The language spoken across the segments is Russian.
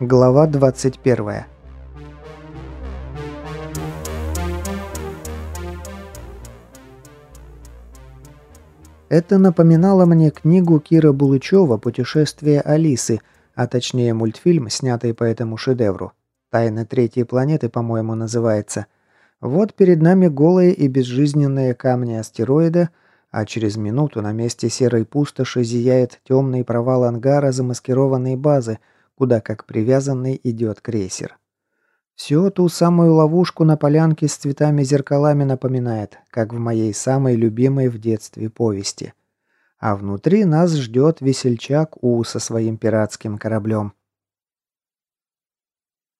Глава 21. Это напоминало мне книгу Кира Булычева «Путешествие Алисы», а точнее мультфильм, снятый по этому шедевру. «Тайны третьей планеты», по-моему, называется. Вот перед нами голые и безжизненные камни астероида, а через минуту на месте серой пустоши зияет темный провал ангара замаскированной базы – куда как привязанный идет крейсер. Всю ту самую ловушку на полянке с цветами-зеркалами напоминает, как в моей самой любимой в детстве повести. А внутри нас ждет весельчак У со своим пиратским кораблем.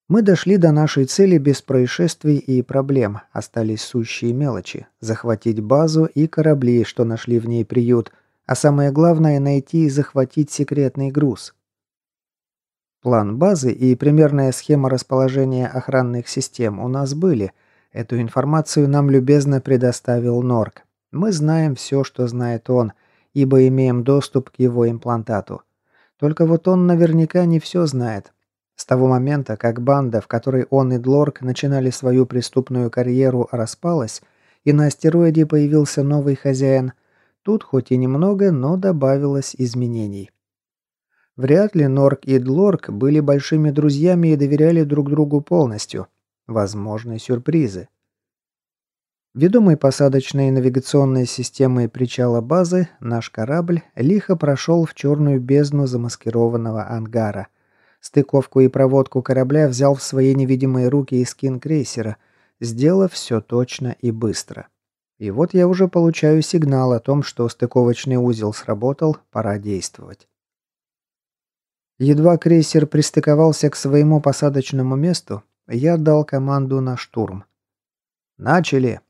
Мы дошли до нашей цели без происшествий и проблем, остались сущие мелочи – захватить базу и корабли, что нашли в ней приют, а самое главное – найти и захватить секретный груз – План базы и примерная схема расположения охранных систем у нас были. Эту информацию нам любезно предоставил Норк. Мы знаем все, что знает он, ибо имеем доступ к его имплантату. Только вот он наверняка не все знает. С того момента, как банда, в которой он и Длорк начинали свою преступную карьеру, распалась, и на астероиде появился новый хозяин, тут хоть и немного, но добавилось изменений. Вряд ли Норк и Длорк были большими друзьями и доверяли друг другу полностью. Возможны сюрпризы. Ведомый посадочной навигационной системой причала базы, наш корабль лихо прошел в черную бездну замаскированного ангара. Стыковку и проводку корабля взял в свои невидимые руки скин крейсера, сделав все точно и быстро. И вот я уже получаю сигнал о том, что стыковочный узел сработал, пора действовать. Едва крейсер пристыковался к своему посадочному месту, я дал команду на штурм. «Начали!»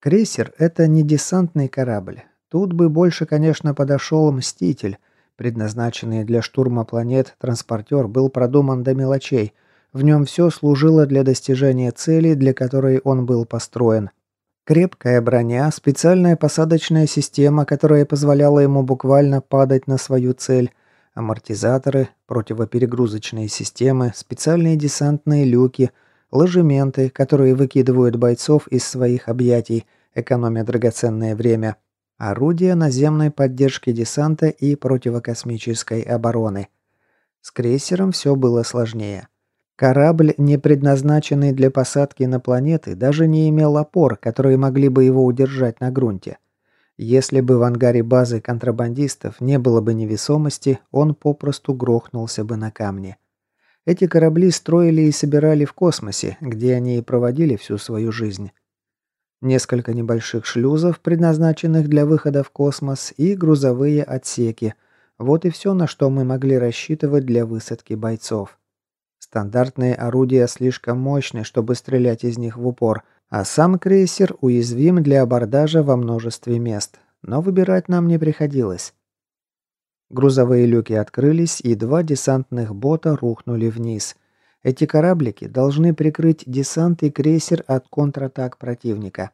Крейсер – это не десантный корабль. Тут бы больше, конечно, подошел «Мститель». Предназначенный для штурма планет транспортер был продуман до мелочей. В нем все служило для достижения цели, для которой он был построен. Крепкая броня, специальная посадочная система, которая позволяла ему буквально падать на свою цель, амортизаторы, противоперегрузочные системы, специальные десантные люки, ложементы, которые выкидывают бойцов из своих объятий, экономя драгоценное время, орудия наземной поддержки десанта и противокосмической обороны. С крейсером все было сложнее. Корабль, не предназначенный для посадки на планеты, даже не имел опор, которые могли бы его удержать на грунте. Если бы в ангаре базы контрабандистов не было бы невесомости, он попросту грохнулся бы на камне. Эти корабли строили и собирали в космосе, где они и проводили всю свою жизнь. Несколько небольших шлюзов, предназначенных для выхода в космос, и грузовые отсеки. Вот и все, на что мы могли рассчитывать для высадки бойцов. Стандартные орудия слишком мощны, чтобы стрелять из них в упор – а сам крейсер уязвим для абордажа во множестве мест, но выбирать нам не приходилось. Грузовые люки открылись, и два десантных бота рухнули вниз. Эти кораблики должны прикрыть десант и крейсер от контратак противника.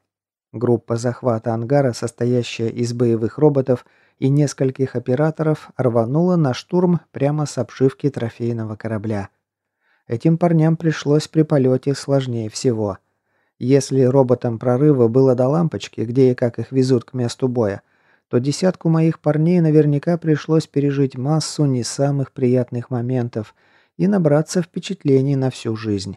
Группа захвата ангара, состоящая из боевых роботов и нескольких операторов, рванула на штурм прямо с обшивки трофейного корабля. Этим парням пришлось при полете сложнее всего – если роботам прорыва было до лампочки, где и как их везут к месту боя, то десятку моих парней наверняка пришлось пережить массу не самых приятных моментов и набраться впечатлений на всю жизнь.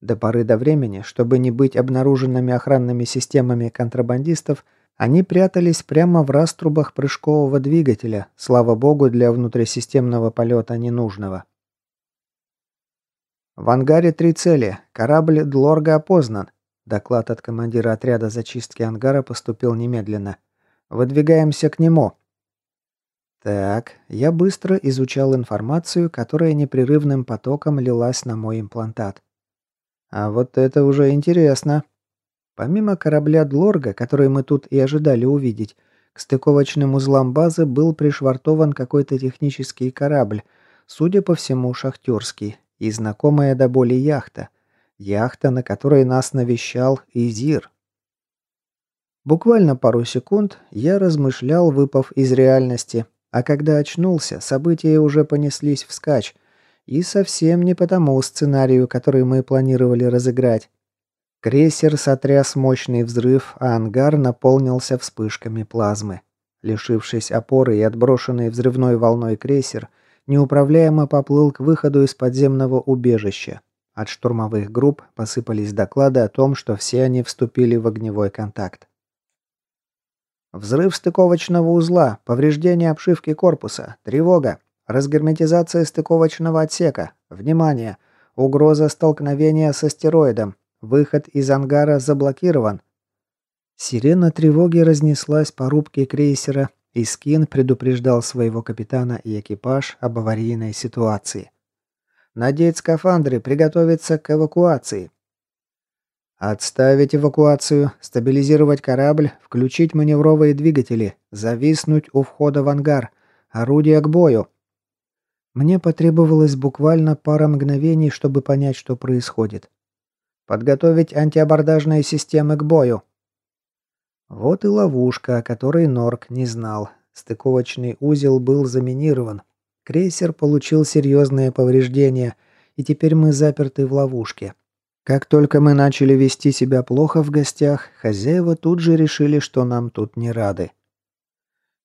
До поры до времени, чтобы не быть обнаруженными охранными системами контрабандистов, они прятались прямо в раструбах прыжкового двигателя, слава богу, для внутрисистемного полета ненужного. В ангаре три цели. Корабль Длорга опознан. Доклад от командира отряда зачистки ангара поступил немедленно. «Выдвигаемся к нему». Так, я быстро изучал информацию, которая непрерывным потоком лилась на мой имплантат. А вот это уже интересно. Помимо корабля Длорга, который мы тут и ожидали увидеть, к стыковочным узлам базы был пришвартован какой-то технический корабль, судя по всему, шахтерский, и знакомая до боли яхта. Яхта, на которой нас навещал Изир. Буквально пару секунд я размышлял, выпав из реальности, а когда очнулся, события уже понеслись вскачь, И совсем не по тому сценарию, который мы планировали разыграть. Крейсер сотряс мощный взрыв, а ангар наполнился вспышками плазмы. Лишившись опоры и отброшенный взрывной волной крейсер, неуправляемо поплыл к выходу из подземного убежища. От штурмовых групп посыпались доклады о том, что все они вступили в огневой контакт. Взрыв стыковочного узла, повреждение обшивки корпуса, тревога, разгерметизация стыковочного отсека, внимание, угроза столкновения с астероидом, выход из ангара заблокирован. Сирена тревоги разнеслась по рубке крейсера, и Скин предупреждал своего капитана и экипаж об аварийной ситуации. «Надеть скафандры, приготовиться к эвакуации. Отставить эвакуацию, стабилизировать корабль, включить маневровые двигатели, зависнуть у входа в ангар, орудия к бою. Мне потребовалось буквально пара мгновений, чтобы понять, что происходит. Подготовить антиабордажные системы к бою. Вот и ловушка, о которой Норк не знал. Стыковочный узел был заминирован. Крейсер получил серьезные повреждения, и теперь мы заперты в ловушке. Как только мы начали вести себя плохо в гостях, хозяева тут же решили, что нам тут не рады.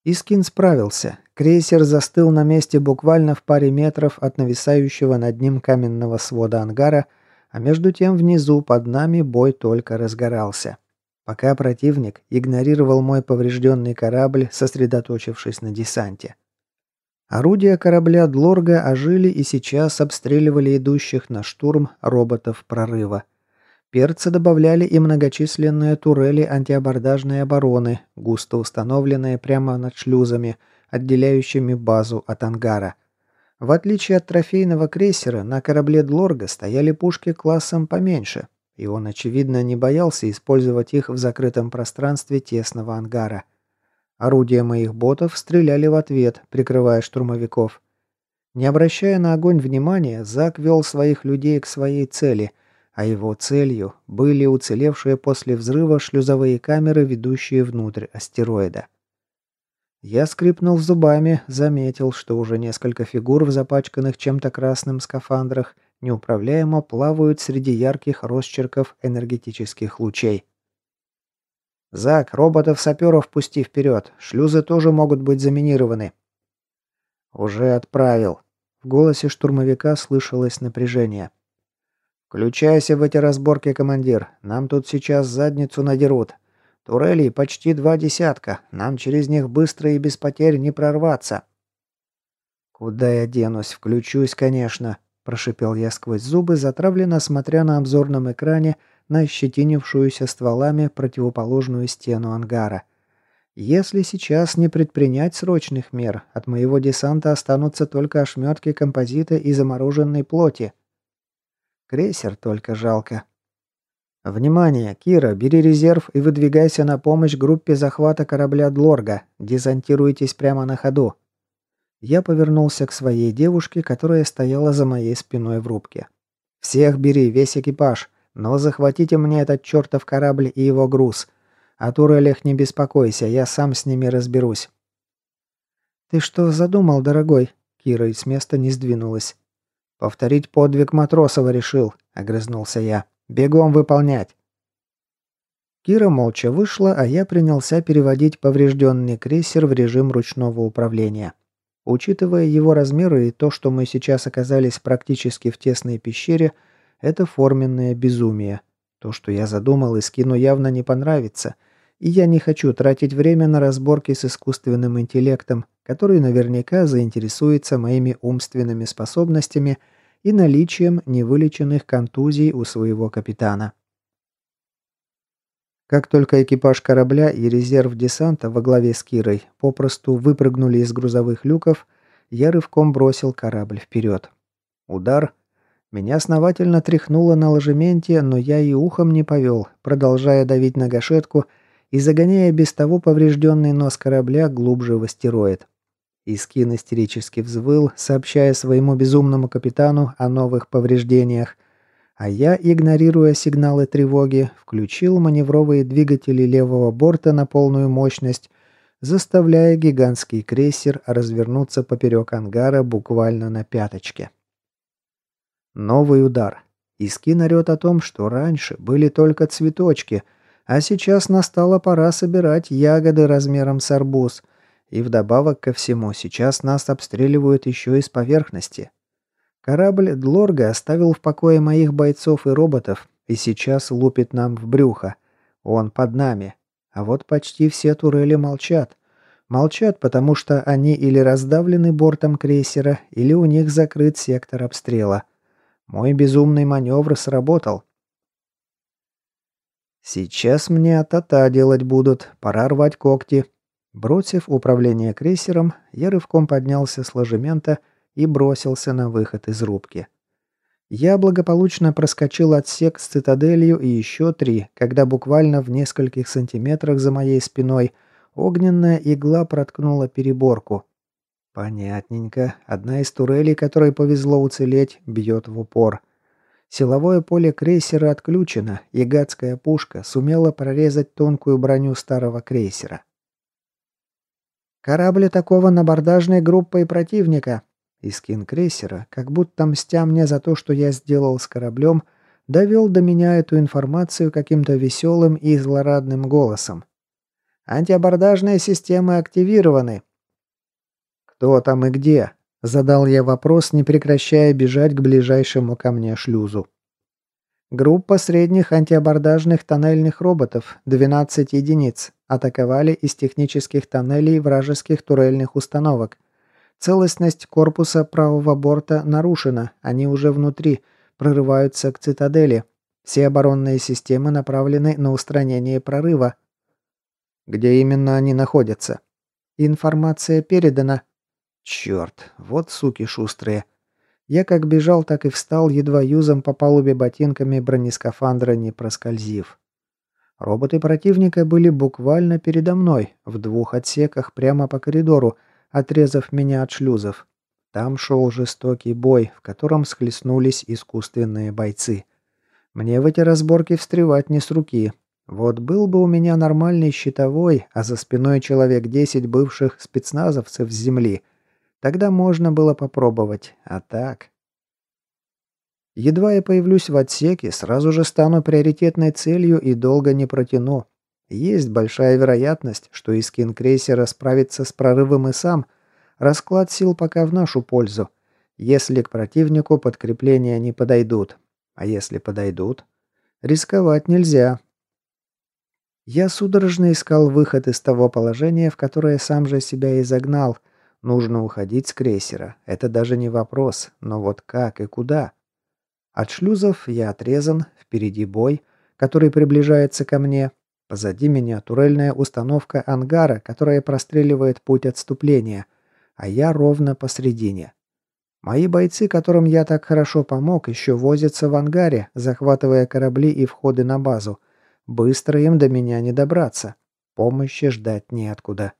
Искин справился. Крейсер застыл на месте буквально в паре метров от нависающего над ним каменного свода ангара, а между тем внизу под нами бой только разгорался. Пока противник игнорировал мой поврежденный корабль, сосредоточившись на десанте. Орудия корабля Длорга ожили и сейчас обстреливали идущих на штурм роботов прорыва. Перцы добавляли и многочисленные турели антиабордажной обороны, густо установленные прямо над шлюзами, отделяющими базу от ангара. В отличие от трофейного крейсера, на корабле Длорга стояли пушки классом поменьше, и он, очевидно, не боялся использовать их в закрытом пространстве тесного ангара. Орудия моих ботов стреляли в ответ, прикрывая штурмовиков. Не обращая на огонь внимания, Зак вел своих людей к своей цели, а его целью были уцелевшие после взрыва шлюзовые камеры, ведущие внутрь астероида. Я скрипнул зубами, заметил, что уже несколько фигур в запачканных чем-то красным скафандрах неуправляемо плавают среди ярких росчерков энергетических лучей. «Зак, роботов-саперов пусти вперед. Шлюзы тоже могут быть заминированы». «Уже отправил». В голосе штурмовика слышалось напряжение. «Включайся в эти разборки, командир. Нам тут сейчас задницу надерут. Турелей почти два десятка. Нам через них быстро и без потерь не прорваться». «Куда я денусь? Включусь, конечно», – прошипел я сквозь зубы, затравленно смотря на обзорном экране на ощетинившуюся стволами противоположную стену ангара. Если сейчас не предпринять срочных мер, от моего десанта останутся только ошметки композита и замороженной плоти. Крейсер только жалко. «Внимание! Кира, бери резерв и выдвигайся на помощь группе захвата корабля Длорга. Десантируйтесь прямо на ходу». Я повернулся к своей девушке, которая стояла за моей спиной в рубке. «Всех бери, весь экипаж. Но захватите мне этот чертов корабль и его груз. О турелях не беспокойся, я сам с ними разберусь». «Ты что задумал, дорогой?» Кира и с места не сдвинулась. «Повторить подвиг Матросова решил», — огрызнулся я. «Бегом выполнять». Кира молча вышла, а я принялся переводить поврежденный крейсер в режим ручного управления. Учитывая его размеры и то, что мы сейчас оказались практически в тесной пещере, — это форменное безумие. То, что я задумал, и скину явно не понравится. И я не хочу тратить время на разборки с искусственным интеллектом, который наверняка заинтересуется моими умственными способностями и наличием невылеченных контузий у своего капитана. Как только экипаж корабля и резерв десанта во главе с Кирой попросту выпрыгнули из грузовых люков, я рывком бросил корабль вперед. Удар, меня основательно тряхнуло на ложементе, но я и ухом не повел, продолжая давить на гашетку и загоняя без того поврежденный нос корабля глубже в астероид. Искин истерически взвыл, сообщая своему безумному капитану о новых повреждениях, а я, игнорируя сигналы тревоги, включил маневровые двигатели левого борта на полную мощность, заставляя гигантский крейсер развернуться поперек ангара буквально на пяточке. Новый удар. Искин орёт о том, что раньше были только цветочки, а сейчас настала пора собирать ягоды размером с арбуз. И вдобавок ко всему, сейчас нас обстреливают еще и с поверхности. Корабль Длорга оставил в покое моих бойцов и роботов, и сейчас лупит нам в брюхо. Он под нами. А вот почти все турели молчат. Молчат, потому что они или раздавлены бортом крейсера, или у них закрыт сектор обстрела. Мой безумный маневр сработал. Сейчас мне та-та делать будут, пора рвать когти. Бросив управление крейсером, я рывком поднялся с ложемента и бросился на выход из рубки. Я благополучно проскочил отсек с цитаделью и еще три, когда буквально в нескольких сантиметрах за моей спиной огненная игла проткнула переборку. Понятненько. Одна из турелей, которой повезло уцелеть, бьет в упор. Силовое поле крейсера отключено, и гадская пушка сумела прорезать тонкую броню старого крейсера. «Корабль такого набордажной группой противника!» Искин крейсера, как будто мстя мне за то, что я сделал с кораблем, довел до меня эту информацию каким-то веселым и злорадным голосом. «Антиабордажные системы активированы. «Кто там и где?» – задал я вопрос, не прекращая бежать к ближайшему ко мне шлюзу. Группа средних антиабордажных тоннельных роботов, 12 единиц, атаковали из технических тоннелей вражеских турельных установок. Целостность корпуса правого борта нарушена, они уже внутри, прорываются к цитадели. Все оборонные системы направлены на устранение прорыва. Где именно они находятся? Информация передана, Черт, вот суки шустрые. Я как бежал, так и встал, едва юзом по палубе ботинками бронескафандра не проскользив. Роботы противника были буквально передо мной, в двух отсеках прямо по коридору, отрезав меня от шлюзов. Там шел жестокий бой, в котором схлестнулись искусственные бойцы. Мне в эти разборки встревать не с руки. Вот был бы у меня нормальный щитовой, а за спиной человек десять бывших спецназовцев с земли, Тогда можно было попробовать, а так... Едва я появлюсь в отсеке, сразу же стану приоритетной целью и долго не протяну. Есть большая вероятность, что Искин крейсера справится с прорывом и сам. Расклад сил пока в нашу пользу. Если к противнику подкрепления не подойдут. А если подойдут? Рисковать нельзя. Я судорожно искал выход из того положения, в которое сам же себя и загнал – Нужно уходить с крейсера. Это даже не вопрос. Но вот как и куда? От шлюзов я отрезан, впереди бой, который приближается ко мне. Позади меня турельная установка ангара, которая простреливает путь отступления, а я ровно посредине. Мои бойцы, которым я так хорошо помог, еще возятся в ангаре, захватывая корабли и входы на базу. Быстро им до меня не добраться. Помощи ждать неоткуда.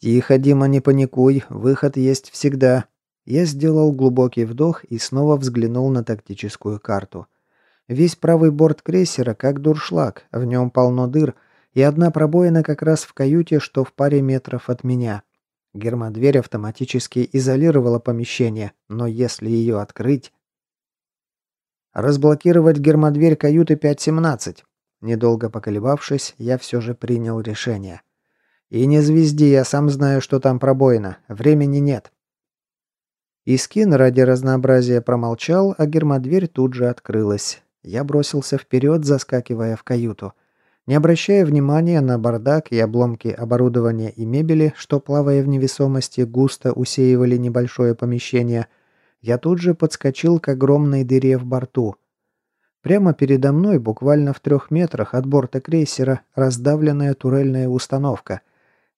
«Тихо, Дима, не паникуй, выход есть всегда». Я сделал глубокий вдох и снова взглянул на тактическую карту. Весь правый борт крейсера как дуршлаг, в нем полно дыр, и одна пробоина как раз в каюте, что в паре метров от меня. Гермодверь автоматически изолировала помещение, но если ее открыть... Разблокировать гермодверь каюты 517. Недолго поколебавшись, я все же принял решение. «И не звезди, я сам знаю, что там пробоина. Времени нет». Искин ради разнообразия промолчал, а гермодверь тут же открылась. Я бросился вперед, заскакивая в каюту. Не обращая внимания на бардак и обломки оборудования и мебели, что, плавая в невесомости, густо усеивали небольшое помещение, я тут же подскочил к огромной дыре в борту. Прямо передо мной, буквально в трех метрах от борта крейсера, раздавленная турельная установка,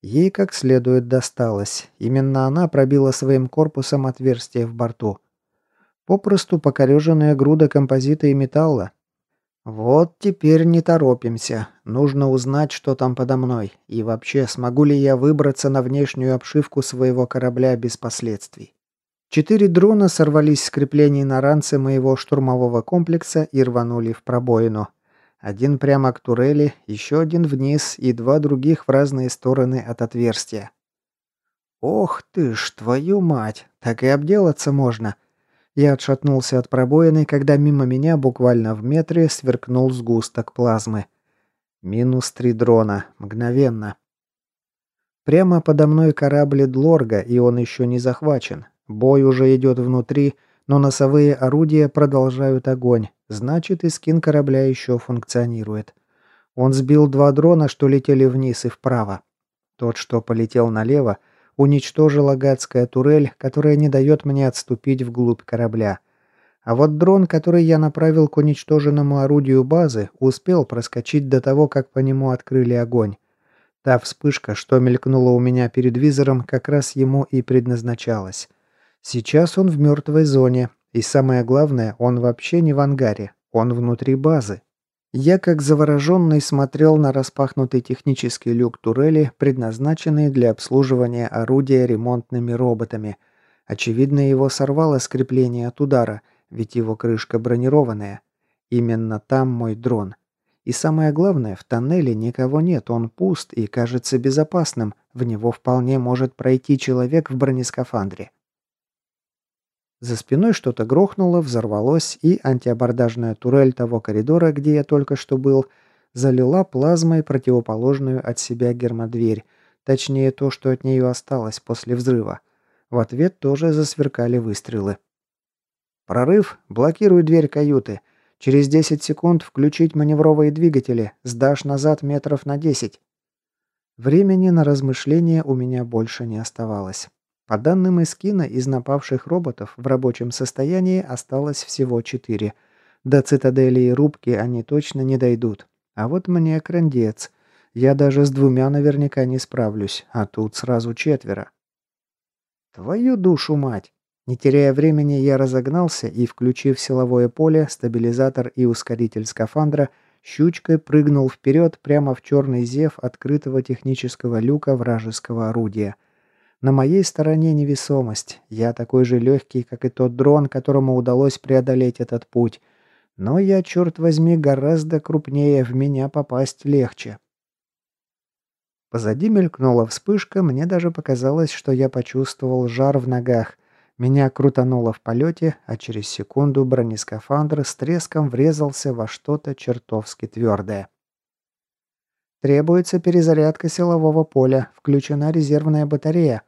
Ей как следует досталось. Именно она пробила своим корпусом отверстие в борту. Попросту покореженная груда композита и металла. Вот теперь не торопимся. Нужно узнать, что там подо мной. И вообще, смогу ли я выбраться на внешнюю обшивку своего корабля без последствий. Четыре дрона сорвались с креплений на ранце моего штурмового комплекса и рванули в пробоину. Один прямо к турели, еще один вниз и два других в разные стороны от отверстия. Ох ты ж, твою мать, так и обделаться можно. Я отшатнулся от пробоины, когда мимо меня буквально в метре сверкнул сгусток плазмы. Минус три дрона. Мгновенно. Прямо подо мной корабль Длорга, и он еще не захвачен. Бой уже идет внутри, но носовые орудия продолжают огонь. Значит, и скин корабля еще функционирует. Он сбил два дрона, что летели вниз и вправо. Тот, что полетел налево, уничтожила гадская турель, которая не дает мне отступить вглубь корабля. А вот дрон, который я направил к уничтоженному орудию базы, успел проскочить до того, как по нему открыли огонь. Та вспышка, что мелькнула у меня перед визором, как раз ему и предназначалась. Сейчас он в мертвой зоне, и самое главное, он вообще не в ангаре, он внутри базы. Я, как завороженный, смотрел на распахнутый технический люк турели, предназначенный для обслуживания орудия ремонтными роботами. Очевидно, его сорвало с крепления от удара, ведь его крышка бронированная. Именно там мой дрон. И самое главное, в тоннеле никого нет, он пуст и кажется безопасным, в него вполне может пройти человек в бронескафандре. За спиной что-то грохнуло, взорвалось, и антиабордажная турель того коридора, где я только что был, залила плазмой противоположную от себя гермодверь, точнее то, что от нее осталось после взрыва. В ответ тоже засверкали выстрелы. «Прорыв! Блокируй дверь каюты! Через 10 секунд включить маневровые двигатели, сдашь назад метров на 10!» Времени на размышления у меня больше не оставалось. По данным Искина, из напавших роботов в рабочем состоянии осталось всего четыре. До цитадели и рубки они точно не дойдут. А вот мне крандец. Я даже с двумя наверняка не справлюсь, а тут сразу четверо. Твою душу, мать! Не теряя времени, я разогнался и, включив силовое поле, стабилизатор и ускоритель скафандра, щучкой прыгнул вперед прямо в черный зев открытого технического люка вражеского орудия – на моей стороне невесомость. Я такой же легкий, как и тот дрон, которому удалось преодолеть этот путь. Но я, черт возьми, гораздо крупнее, в меня попасть легче. Позади мелькнула вспышка, мне даже показалось, что я почувствовал жар в ногах. Меня крутануло в полете, а через секунду бронескафандр с треском врезался во что-то чертовски твердое. Требуется перезарядка силового поля, включена резервная батарея.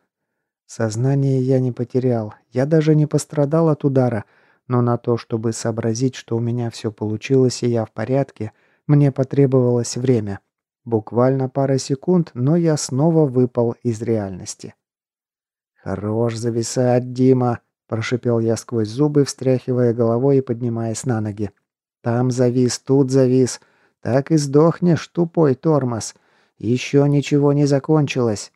Сознание я не потерял, я даже не пострадал от удара, но на то, чтобы сообразить, что у меня все получилось и я в порядке, мне потребовалось время. Буквально пара секунд, но я снова выпал из реальности. «Хорош зависать, Дима!» – прошипел я сквозь зубы, встряхивая головой и поднимаясь на ноги. «Там завис, тут завис. Так и сдохнешь, тупой тормоз. Еще ничего не закончилось.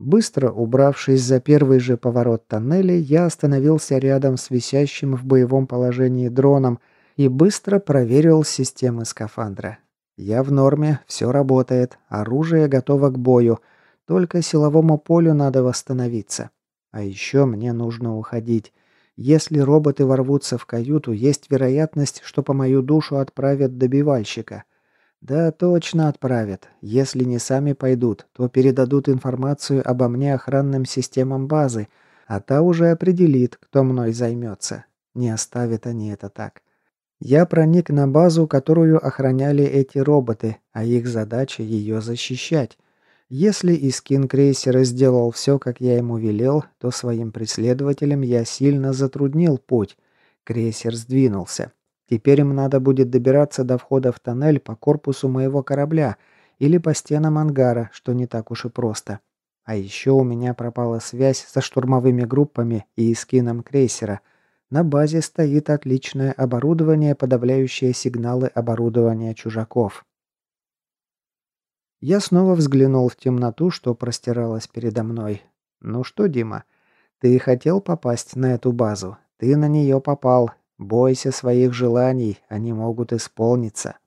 Быстро убравшись за первый же поворот тоннеля, я остановился рядом с висящим в боевом положении дроном и быстро проверил системы скафандра. Я в норме, все работает, оружие готово к бою, только силовому полю надо восстановиться. А еще мне нужно уходить. Если роботы ворвутся в каюту, есть вероятность, что по мою душу отправят добивальщика – «Да, точно отправят. Если не сами пойдут, то передадут информацию обо мне охранным системам базы, а та уже определит, кто мной займется. Не оставят они это так. Я проник на базу, которую охраняли эти роботы, а их задача ее защищать. Если Искин крейсера сделал все, как я ему велел, то своим преследователям я сильно затруднил путь. Крейсер сдвинулся. Теперь им надо будет добираться до входа в тоннель по корпусу моего корабля или по стенам ангара, что не так уж и просто. А еще у меня пропала связь со штурмовыми группами и эскином крейсера. На базе стоит отличное оборудование, подавляющее сигналы оборудования чужаков. Я снова взглянул в темноту, что простиралась передо мной. «Ну что, Дима, ты хотел попасть на эту базу. Ты на нее попал, Бойся своих желаний, они могут исполниться.